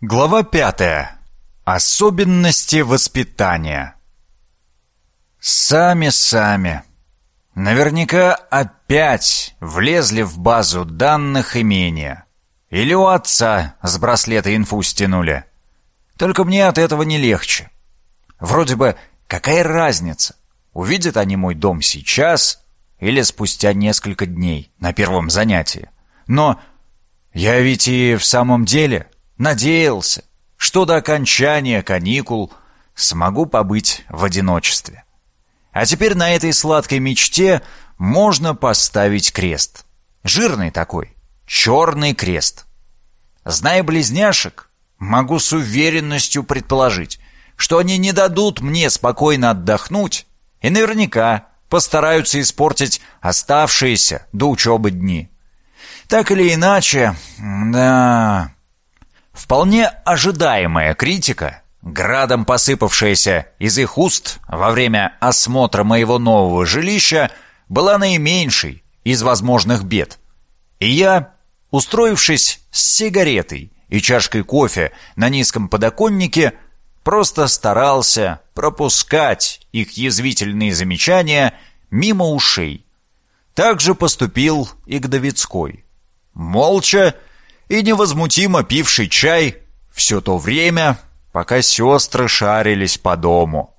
Глава пятая. Особенности воспитания. Сами-сами. Наверняка опять влезли в базу данных имения. Или у отца с браслета инфу стянули. Только мне от этого не легче. Вроде бы, какая разница, увидят они мой дом сейчас или спустя несколько дней на первом занятии. Но я ведь и в самом деле надеялся, что до окончания каникул смогу побыть в одиночестве. А теперь на этой сладкой мечте можно поставить крест. Жирный такой, черный крест. Зная близняшек, могу с уверенностью предположить, что они не дадут мне спокойно отдохнуть и наверняка постараются испортить оставшиеся до учебы дни. Так или иначе, да... Вполне ожидаемая критика, градом посыпавшаяся из их уст во время осмотра моего нового жилища, была наименьшей из возможных бед. И я, устроившись с сигаретой и чашкой кофе на низком подоконнике, просто старался пропускать их язвительные замечания мимо ушей. Так же поступил и к Давидской. Молча и невозмутимо пивший чай все то время, пока сестры шарились по дому.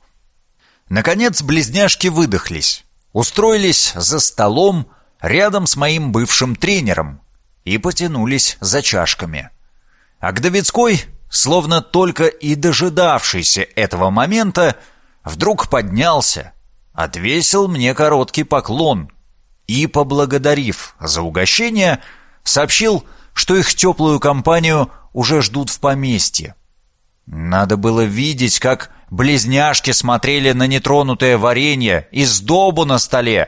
Наконец близняшки выдохлись, устроились за столом рядом с моим бывшим тренером и потянулись за чашками. А к Давидской, словно только и дожидавшийся этого момента, вдруг поднялся, отвесил мне короткий поклон и, поблагодарив за угощение, сообщил, что их теплую компанию уже ждут в поместье. Надо было видеть, как близняшки смотрели на нетронутое варенье и сдобу на столе.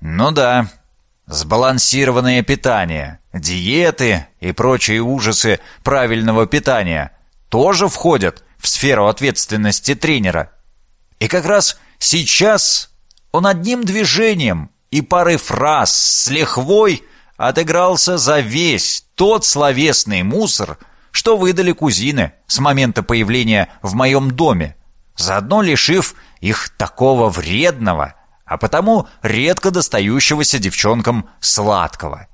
Ну да, сбалансированное питание, диеты и прочие ужасы правильного питания тоже входят в сферу ответственности тренера. И как раз сейчас он одним движением и парой фраз с лихвой отыгрался за весь тот словесный мусор, что выдали кузины с момента появления в моем доме, заодно лишив их такого вредного, а потому редко достающегося девчонкам сладкого.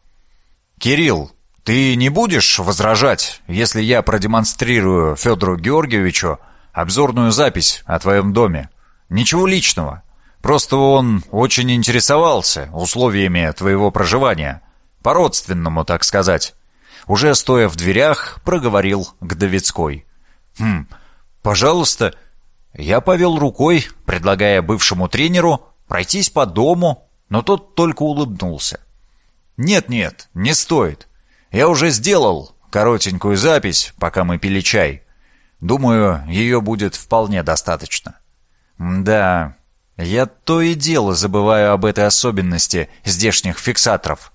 «Кирилл, ты не будешь возражать, если я продемонстрирую Федору Георгиевичу обзорную запись о твоем доме? Ничего личного. Просто он очень интересовался условиями твоего проживания. По-родственному, так сказать. Уже стоя в дверях, проговорил к Давидской. «Хм, пожалуйста». Я повел рукой, предлагая бывшему тренеру пройтись по дому, но тот только улыбнулся. «Нет-нет, не стоит. Я уже сделал коротенькую запись, пока мы пили чай. Думаю, ее будет вполне достаточно». «Да, я то и дело забываю об этой особенности здешних фиксаторов.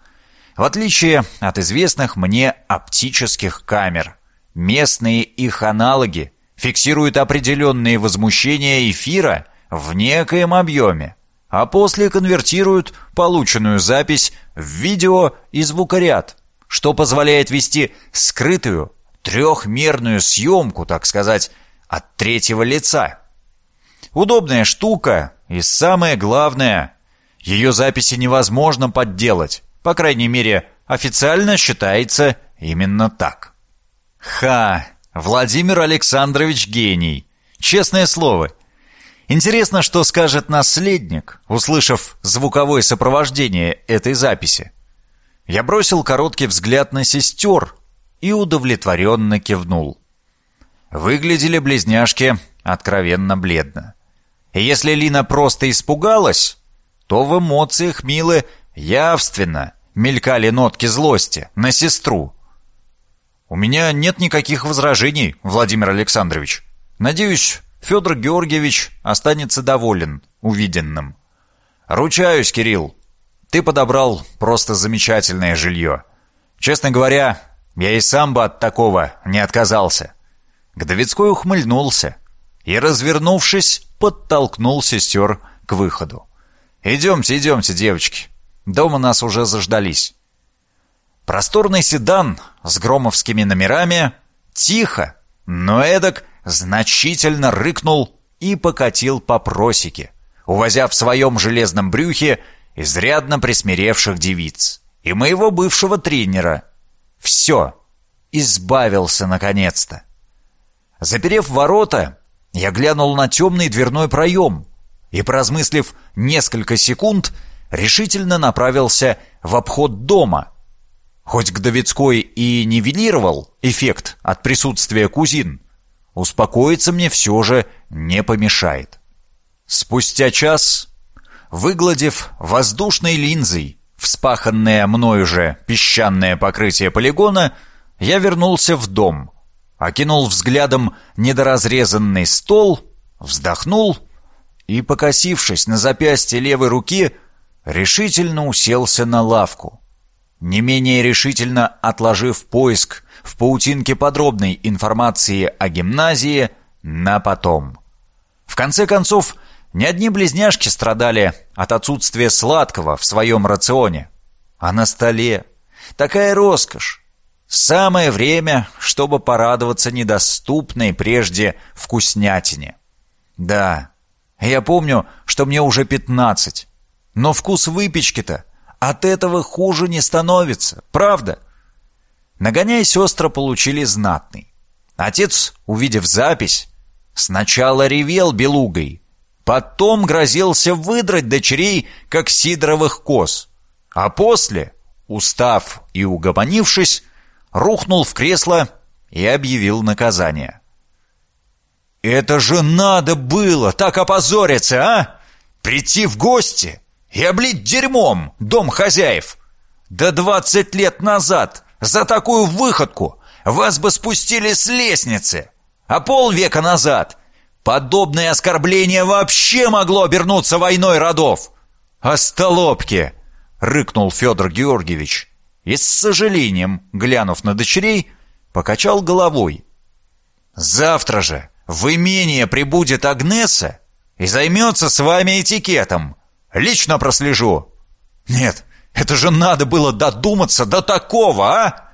В отличие от известных мне оптических камер, местные их аналоги фиксируют определенные возмущения эфира в некоем объеме, а после конвертируют полученную запись в видео и звукоряд, что позволяет вести скрытую трехмерную съемку, так сказать, от третьего лица. Удобная штука и самое главное, ее записи невозможно подделать. По крайней мере, официально считается именно так. Ха! Владимир Александрович гений. Честное слово. Интересно, что скажет наследник, услышав звуковое сопровождение этой записи. Я бросил короткий взгляд на сестер и удовлетворенно кивнул. Выглядели близняшки откровенно бледно. И если Лина просто испугалась, то в эмоциях Милы Явственно мелькали нотки злости на сестру. «У меня нет никаких возражений, Владимир Александрович. Надеюсь, Федор Георгиевич останется доволен увиденным. Ручаюсь, Кирилл, ты подобрал просто замечательное жилье. Честно говоря, я и сам бы от такого не отказался». Гдовицкой ухмыльнулся и, развернувшись, подтолкнул сестер к выходу. «Идемте, идемте, девочки. Дома нас уже заждались. Просторный седан с громовскими номерами тихо, но эдак значительно рыкнул и покатил по просеке, увозя в своем железном брюхе изрядно присмиревших девиц и моего бывшего тренера. Все, избавился наконец-то. Заперев ворота, я глянул на темный дверной проем и, поразмыслив несколько секунд, решительно направился в обход дома. Хоть Гдовицкой и нивелировал эффект от присутствия кузин, успокоиться мне все же не помешает. Спустя час, выгладив воздушной линзой вспаханное мною же песчаное покрытие полигона, я вернулся в дом, окинул взглядом недоразрезанный стол, вздохнул и, покосившись на запястье левой руки, решительно уселся на лавку. Не менее решительно отложив поиск в паутинке подробной информации о гимназии на потом. В конце концов, не одни близняшки страдали от отсутствия сладкого в своем рационе. А на столе такая роскошь. Самое время, чтобы порадоваться недоступной прежде вкуснятине. Да, я помню, что мне уже пятнадцать. Но вкус выпечки-то от этого хуже не становится, правда? Нагоняя сестры получили знатный. Отец, увидев запись, сначала ревел белугой, потом грозился выдрать дочерей, как сидоровых коз, а после, устав и угомонившись, рухнул в кресло и объявил наказание. «Это же надо было так опозориться, а? Прийти в гости и облить дерьмом дом хозяев. Да двадцать лет назад за такую выходку вас бы спустили с лестницы, а полвека назад подобное оскорбление вообще могло обернуться войной родов. «Остолопки!» — рыкнул Федор Георгиевич и с сожалением, глянув на дочерей, покачал головой. «Завтра же в имение прибудет Агнеса и займется с вами этикетом. Лично прослежу. Нет, это же надо было додуматься до такого, а?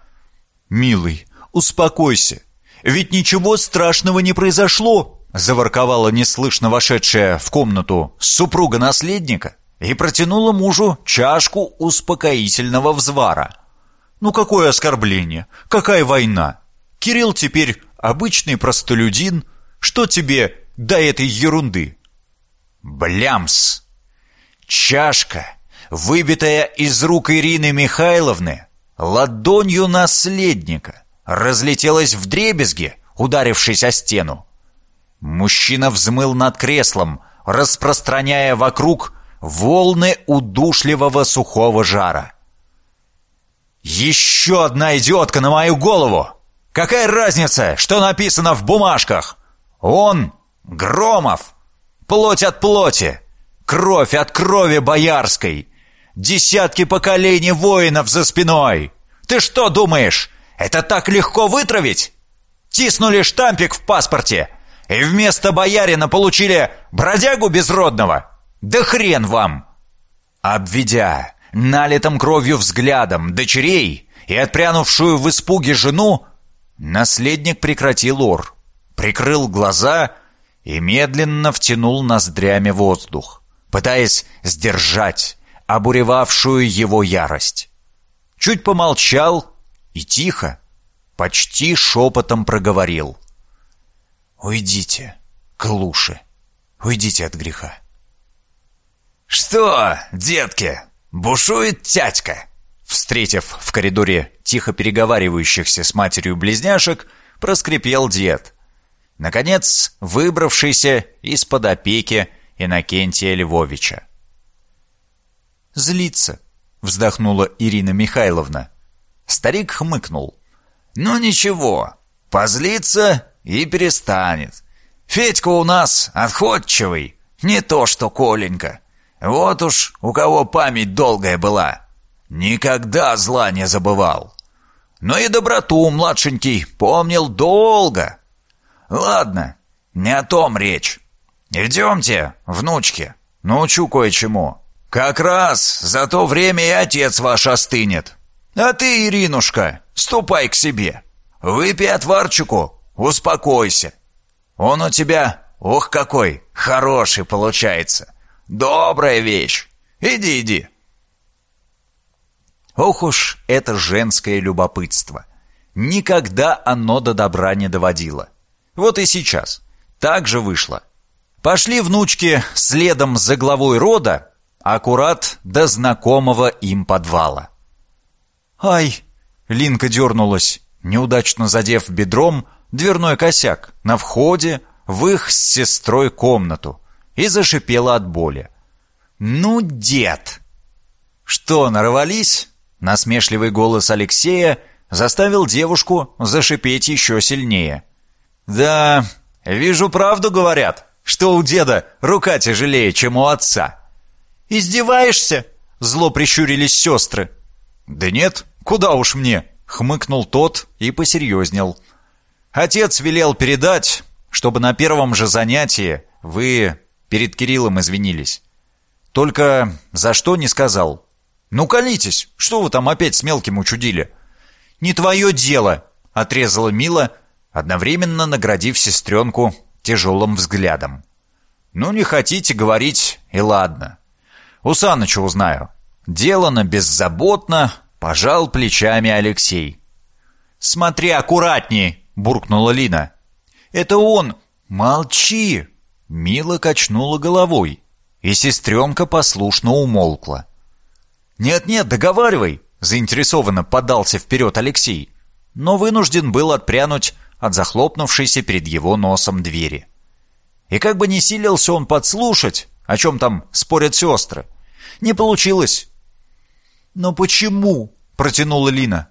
Милый, успокойся. Ведь ничего страшного не произошло, заворковала неслышно вошедшая в комнату супруга наследника и протянула мужу чашку успокоительного взвара. Ну какое оскорбление? Какая война? Кирилл теперь обычный простолюдин. Что тебе до этой ерунды? Блямс! Чашка, выбитая из рук Ирины Михайловны, ладонью наследника, разлетелась в дребезги, ударившись о стену. Мужчина взмыл над креслом, распространяя вокруг волны удушливого сухого жара. «Еще одна идиотка на мою голову! Какая разница, что написано в бумажках? Он — Громов! Плоть от плоти!» Кровь от крови боярской! Десятки поколений воинов за спиной! Ты что думаешь, это так легко вытравить? Тиснули штампик в паспорте и вместо боярина получили бродягу безродного? Да хрен вам!» Обведя налитым кровью взглядом дочерей и отпрянувшую в испуге жену, наследник прекратил ор, прикрыл глаза и медленно втянул ноздрями воздух пытаясь сдержать обуревавшую его ярость. Чуть помолчал и тихо, почти шепотом проговорил. «Уйдите, клуши, уйдите от греха». «Что, детки, бушует тятька?» Встретив в коридоре тихо переговаривающихся с матерью близняшек, проскрипел дед. Наконец, выбравшийся из-под опеки Иннокентия Львовича. «Злится», — вздохнула Ирина Михайловна. Старик хмыкнул. «Ну ничего, позлится и перестанет. Федька у нас отходчивый, не то что Коленька. Вот уж у кого память долгая была. Никогда зла не забывал. Но и доброту младшенький помнил долго. Ладно, не о том речь. «Идемте, внучки, научу кое-чему. Как раз за то время и отец ваш остынет. А ты, Иринушка, ступай к себе. Выпей отварчику, успокойся. Он у тебя, ох какой, хороший получается. Добрая вещь. Иди, иди. Ох уж это женское любопытство. Никогда оно до добра не доводило. Вот и сейчас. Так же вышло. Пошли внучки следом за главой рода, аккурат до знакомого им подвала. «Ай!» — Линка дернулась, неудачно задев бедром дверной косяк на входе в их с сестрой комнату и зашипела от боли. «Ну, дед!» «Что, нарвались?» Насмешливый голос Алексея заставил девушку зашипеть еще сильнее. «Да, вижу, правду говорят, что у деда рука тяжелее, чем у отца». «Издеваешься?» — зло прищурились сестры. «Да нет, куда уж мне!» — хмыкнул тот и посерьезнел. «Отец велел передать, чтобы на первом же занятии вы перед Кириллом извинились. Только за что не сказал. Ну, колитесь, что вы там опять с мелким учудили?» «Не твое дело!» — отрезала Мила, одновременно наградив сестренку тяжелым взглядом. «Ну, не хотите говорить, и ладно. У Саныча узнаю». Делано беззаботно, пожал плечами Алексей. «Смотри аккуратней!» — буркнула Лина. «Это он! Молчи!» Мила качнула головой, и сестренка послушно умолкла. «Нет-нет, договаривай!» — заинтересованно подался вперед Алексей, но вынужден был отпрянуть от захлопнувшейся перед его носом двери. И как бы не силился он подслушать, о чем там спорят сестры, не получилось. «Но почему?» — протянула Лина.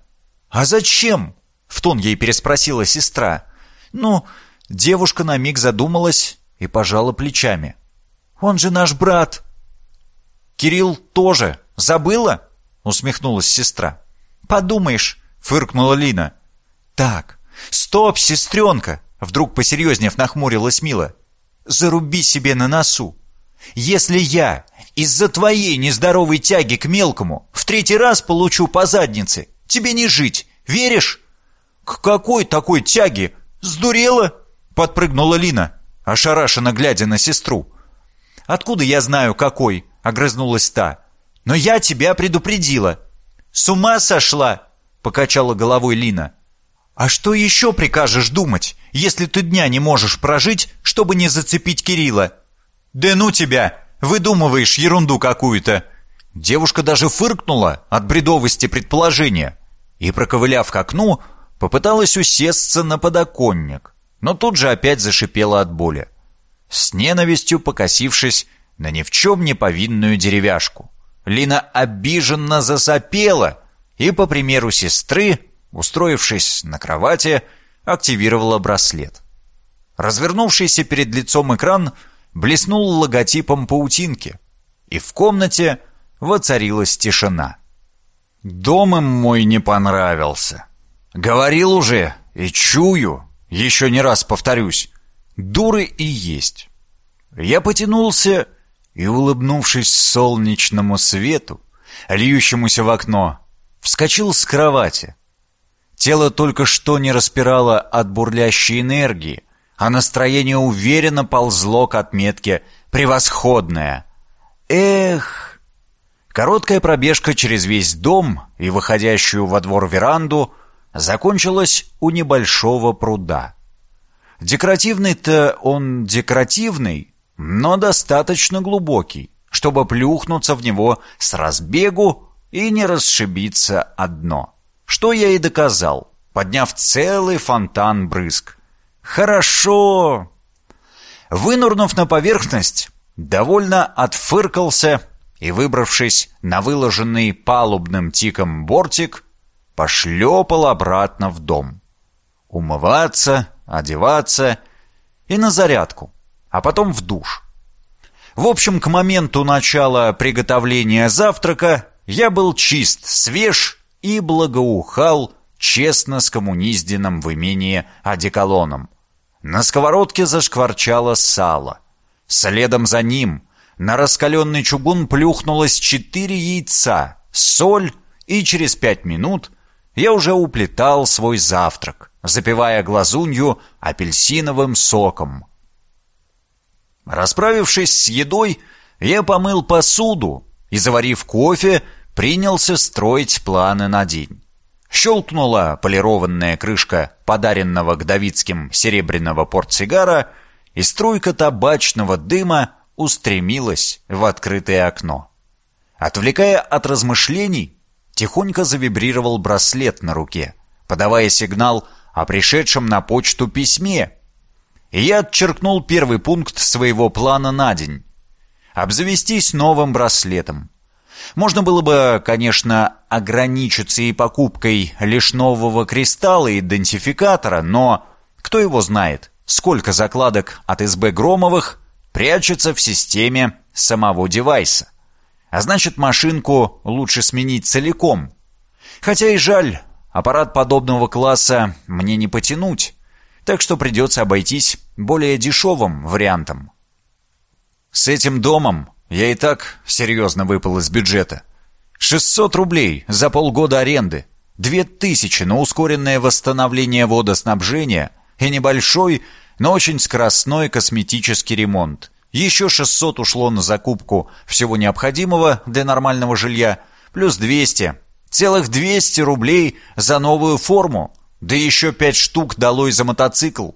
«А зачем?» — в тон ей переспросила сестра. «Ну...» — девушка на миг задумалась и пожала плечами. «Он же наш брат!» «Кирилл тоже. Забыла?» — усмехнулась сестра. «Подумаешь!» — фыркнула Лина. «Так, стоп, сестренка!» — вдруг посерьезнев нахмурилась Мила. «Заруби себе на носу. Если я из-за твоей нездоровой тяги к мелкому в третий раз получу по заднице, тебе не жить, веришь?» «К какой такой тяге? Сдурела?» — подпрыгнула Лина, ошарашенно глядя на сестру. «Откуда я знаю, какой?» — огрызнулась та. «Но я тебя предупредила». «С ума сошла?» — покачала головой Лина. «А что еще прикажешь думать, если ты дня не можешь прожить, чтобы не зацепить Кирилла?» «Да ну тебя! Выдумываешь ерунду какую-то!» Девушка даже фыркнула от бредовости предположения и, проковыляв к окну, попыталась усесться на подоконник, но тут же опять зашипела от боли, с ненавистью покосившись на ни в чем не повинную деревяшку. Лина обиженно засопела и, по примеру сестры, устроившись на кровати, активировала браслет. Развернувшийся перед лицом экран – блеснул логотипом паутинки, и в комнате воцарилась тишина. Дом им мой не понравился. Говорил уже и чую, еще не раз повторюсь, дуры и есть. Я потянулся и, улыбнувшись солнечному свету, льющемуся в окно, вскочил с кровати. Тело только что не распирало от бурлящей энергии, а настроение уверенно ползло к отметке «превосходное». Эх! Короткая пробежка через весь дом и выходящую во двор веранду закончилась у небольшого пруда. Декоративный-то он декоративный, но достаточно глубокий, чтобы плюхнуться в него с разбегу и не расшибиться одно. Что я и доказал, подняв целый фонтан брызг. «Хорошо!» Вынурнув на поверхность, довольно отфыркался и, выбравшись на выложенный палубным тиком бортик, пошлепал обратно в дом. Умываться, одеваться и на зарядку, а потом в душ. В общем, к моменту начала приготовления завтрака я был чист, свеж и благоухал честно скоммунизденным в имении одеколоном. На сковородке зашкварчало сало. Следом за ним на раскаленный чугун плюхнулось четыре яйца, соль, и через пять минут я уже уплетал свой завтрак, запивая глазунью апельсиновым соком. Расправившись с едой, я помыл посуду и, заварив кофе, принялся строить планы на день. Щелкнула полированная крышка подаренного к Давидским серебряного портсигара, и струйка табачного дыма устремилась в открытое окно. Отвлекая от размышлений, тихонько завибрировал браслет на руке, подавая сигнал о пришедшем на почту письме. И я отчеркнул первый пункт своего плана на день. Обзавестись новым браслетом. Можно было бы, конечно, ограничиться и покупкой лишь нового кристалла идентификатора, но кто его знает, сколько закладок от СБ Громовых прячется в системе самого девайса. А значит, машинку лучше сменить целиком. Хотя и жаль, аппарат подобного класса мне не потянуть, так что придется обойтись более дешевым вариантом. С этим домом я и так серьезно выпал из бюджета. 600 рублей за полгода аренды, 2000 на ускоренное восстановление водоснабжения и небольшой, но очень скоростной косметический ремонт. Еще 600 ушло на закупку всего необходимого для нормального жилья, плюс 200. Целых 200 рублей за новую форму, да еще 5 штук долой за мотоцикл.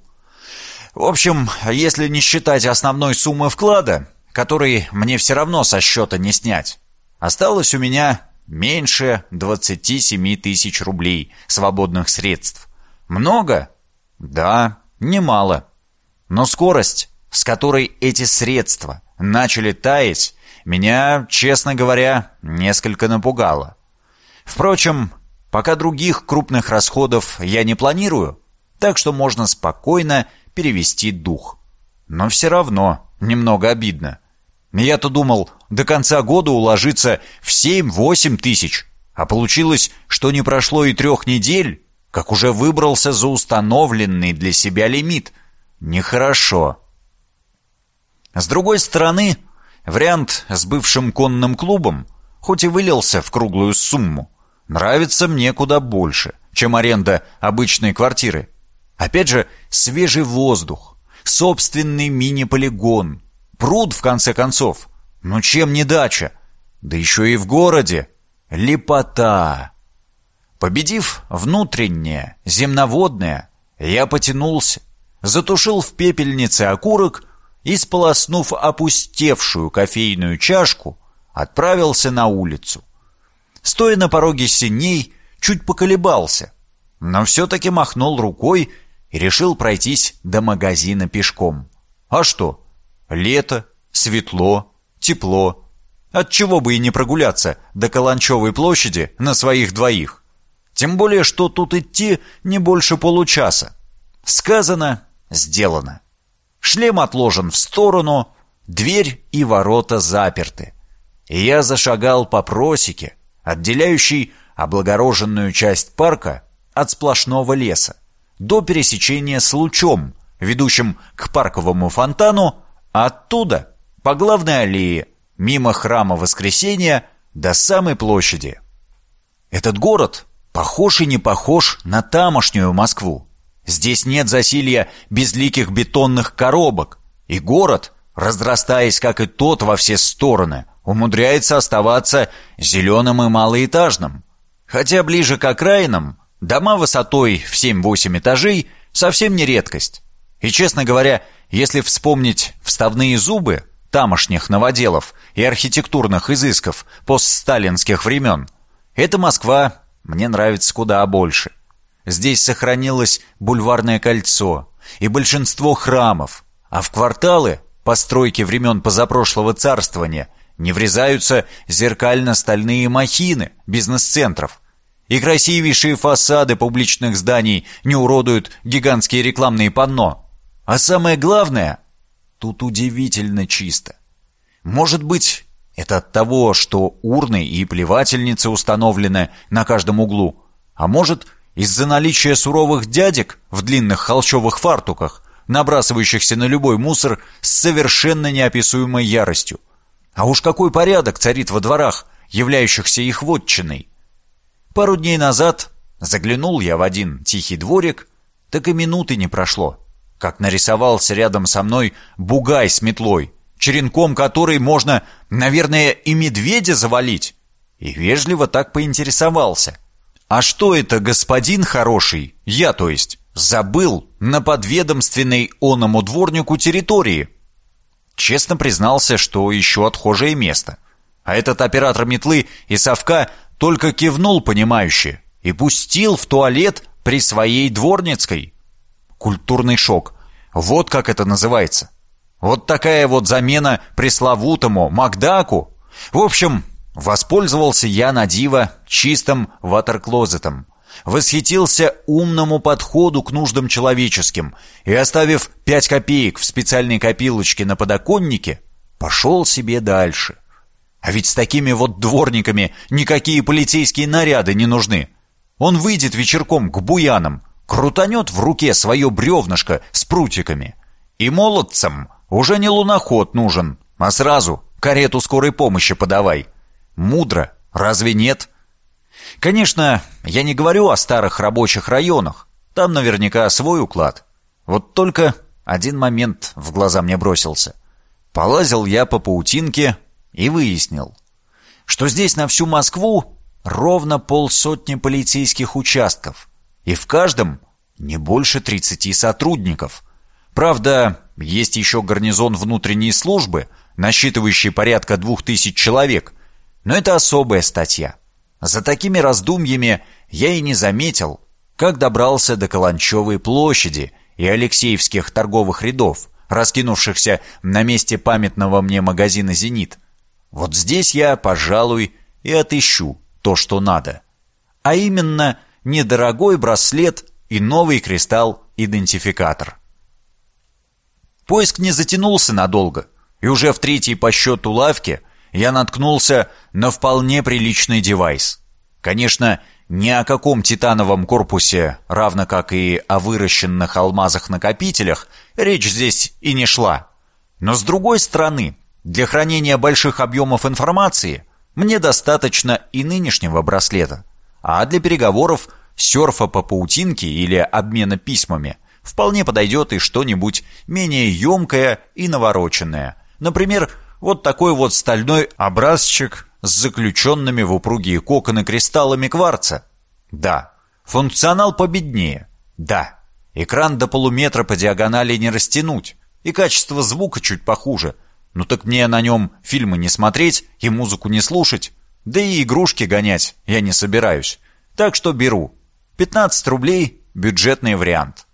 В общем, если не считать основной суммы вклада, который мне все равно со счета не снять. Осталось у меня меньше 27 тысяч рублей свободных средств. Много? Да, немало. Но скорость, с которой эти средства начали таять, меня, честно говоря, несколько напугала. Впрочем, пока других крупных расходов я не планирую, так что можно спокойно перевести дух. Но все равно немного обидно. Я-то думал, до конца года уложиться в 7-8 тысяч, а получилось, что не прошло и трех недель, как уже выбрался за установленный для себя лимит. Нехорошо. С другой стороны, вариант с бывшим конным клубом, хоть и вылился в круглую сумму, нравится мне куда больше, чем аренда обычной квартиры. Опять же, свежий воздух, собственный мини-полигон, пруд, в конце концов. Ну чем не дача? Да еще и в городе. Лепота. Победив внутреннее, земноводное, я потянулся, затушил в пепельнице окурок и, сполоснув опустевшую кофейную чашку, отправился на улицу. Стоя на пороге синей, чуть поколебался, но все-таки махнул рукой и решил пройтись до магазина пешком. А что? Лето, светло, тепло. Отчего бы и не прогуляться до Каланчевой площади на своих двоих. Тем более, что тут идти не больше получаса. Сказано, сделано. Шлем отложен в сторону, дверь и ворота заперты. И я зашагал по просеке, отделяющей облагороженную часть парка от сплошного леса, до пересечения с лучом, ведущим к парковому фонтану, а оттуда по главной аллее, мимо храма Воскресения до самой площади. Этот город похож и не похож на тамошнюю Москву. Здесь нет засилья безликих бетонных коробок, и город, разрастаясь как и тот во все стороны, умудряется оставаться зеленым и малоэтажным. Хотя ближе к окраинам дома высотой в 7-8 этажей совсем не редкость. И, честно говоря, если вспомнить вставные зубы тамошних новоделов и архитектурных изысков постсталинских времен, эта Москва мне нравится куда больше. Здесь сохранилось бульварное кольцо и большинство храмов, а в кварталы, постройки времен позапрошлого царствования, не врезаются зеркально-стальные махины бизнес-центров, и красивейшие фасады публичных зданий не уродуют гигантские рекламные панно. А самое главное, тут удивительно чисто. Может быть, это от того, что урны и плевательницы установлены на каждом углу, а может, из-за наличия суровых дядек в длинных холщовых фартуках, набрасывающихся на любой мусор с совершенно неописуемой яростью. А уж какой порядок царит во дворах, являющихся их вотчиной. Пару дней назад заглянул я в один тихий дворик Так и минуты не прошло, как нарисовался рядом со мной бугай с метлой, черенком которой можно, наверное, и медведя завалить. И вежливо так поинтересовался. «А что это, господин хороший, я, то есть, забыл на подведомственной оному дворнику территории?» Честно признался, что еще отхожее место. А этот оператор метлы и совка только кивнул понимающе и пустил в туалет при своей дворницкой. Культурный шок. Вот как это называется. Вот такая вот замена пресловутому Макдаку. В общем, воспользовался я на диво чистым ватерклозетом восхитился умному подходу к нуждам человеческим и, оставив пять копеек в специальной копилочке на подоконнике, пошел себе дальше. А ведь с такими вот дворниками никакие полицейские наряды не нужны. Он выйдет вечерком к буянам, крутанет в руке свое бревнышко с прутиками. И молодцам уже не луноход нужен, а сразу карету скорой помощи подавай. Мудро, разве нет?» Конечно, я не говорю о старых рабочих районах. Там наверняка свой уклад. Вот только один момент в глаза мне бросился. Полазил я по паутинке и выяснил, что здесь на всю Москву ровно полсотни полицейских участков, и в каждом не больше 30 сотрудников. Правда, есть еще гарнизон внутренней службы, насчитывающий порядка двух тысяч человек, но это особая статья. За такими раздумьями я и не заметил, как добрался до Каланчевой площади и Алексеевских торговых рядов, раскинувшихся на месте памятного мне магазина «Зенит». Вот здесь я, пожалуй, и отыщу то, что надо. А именно, недорогой браслет и новый кристалл-идентификатор. Поиск не затянулся надолго, и уже в третьей по счету лавке я наткнулся на вполне приличный девайс. Конечно, ни о каком титановом корпусе, равно как и о выращенных алмазах-накопителях, речь здесь и не шла. Но с другой стороны, для хранения больших объемов информации мне достаточно и нынешнего браслета, а для переговоров, серфа по паутинке или обмена письмами вполне подойдет и что-нибудь менее емкое и навороченное. Например, вот такой вот стальной образчик с заключенными в упругие коконы кристаллами кварца. Да. Функционал победнее. Да. Экран до полуметра по диагонали не растянуть. И качество звука чуть похуже. Ну так мне на нем фильмы не смотреть и музыку не слушать. Да и игрушки гонять я не собираюсь. Так что беру. 15 рублей – бюджетный вариант.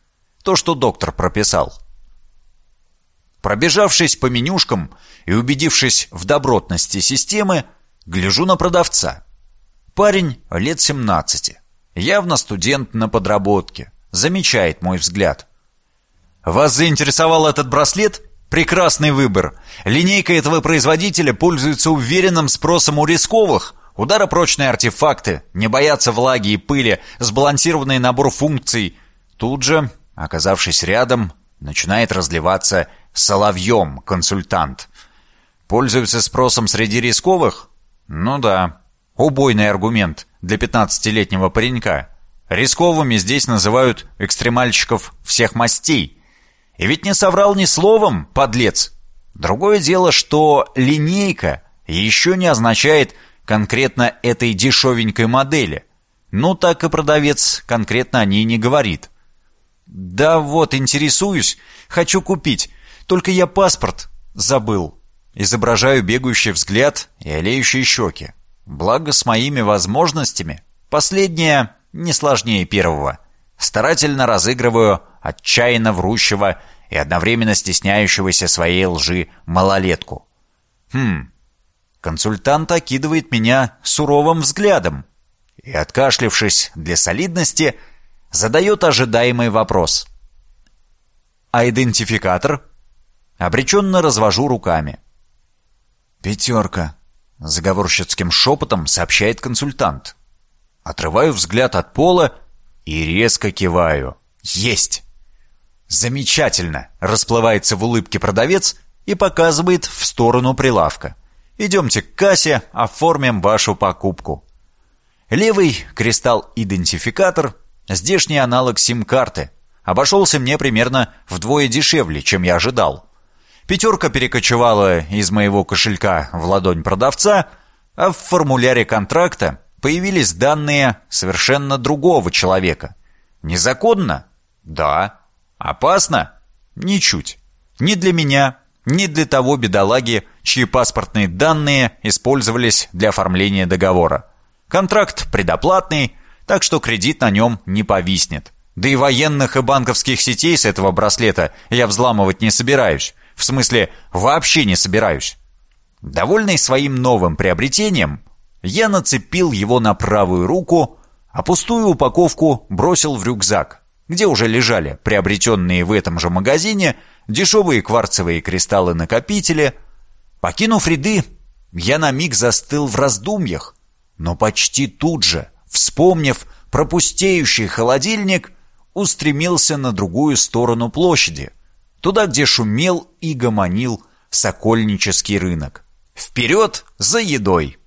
То, что доктор прописал. Пробежавшись по менюшкам и убедившись в добротности системы, гляжу на продавца. Парень лет 17, явно студент на подработке, замечает мой взгляд. «Вас заинтересовал этот браслет? Прекрасный выбор. Линейка этого производителя пользуется уверенным спросом у рисковых. Ударопрочные артефакты, не боятся влаги и пыли, сбалансированный набор функций. Тут же, оказавшись рядом, начинает разливаться соловьем консультант. Пользуется спросом среди рисковых? Ну да. Убойный аргумент для 15-летнего паренька. Рисковыми здесь называют экстремальщиков всех мастей. И ведь не соврал ни словом, подлец. Другое дело, что линейка еще не означает конкретно этой дешевенькой модели. Ну так и продавец конкретно о ней не говорит. «Да вот, интересуюсь, хочу купить. Только я паспорт забыл. Изображаю бегающий взгляд и олеющие щеки. Благо с моими возможностями. Последнее не сложнее первого. Старательно разыгрываю отчаянно врущего и одновременно стесняющегося своей лжи малолетку. Хм, консультант окидывает меня суровым взглядом и, откашлившись для солидности, задает ожидаемый вопрос. «А идентификатор?» Обреченно развожу руками. «Пятерка», — заговорщицким шепотом сообщает консультант. Отрываю взгляд от пола и резко киваю. «Есть!» «Замечательно!» — расплывается в улыбке продавец и показывает в сторону прилавка. «Идемте к кассе, оформим вашу покупку». Левый — кристалл-идентификатор, здешний аналог сим-карты — обошелся мне примерно вдвое дешевле, чем я ожидал. Пятерка перекочевала из моего кошелька в ладонь продавца, а в формуляре контракта появились данные совершенно другого человека. Незаконно? Да. Опасно? Ничуть. Ни для меня, ни для того бедолаги, чьи паспортные данные использовались для оформления договора. Контракт предоплатный, так что кредит на нем не повиснет. Да и военных и банковских сетей с этого браслета я взламывать не собираюсь. В смысле, вообще не собираюсь. Довольный своим новым приобретением, я нацепил его на правую руку, а пустую упаковку бросил в рюкзак, где уже лежали приобретенные в этом же магазине дешевые кварцевые кристаллы-накопители. Покинув ряды, я на миг застыл в раздумьях, но почти тут же, вспомнив пропустеющий холодильник, устремился на другую сторону площади, туда, где шумел и гомонил сокольнический рынок. Вперед за едой!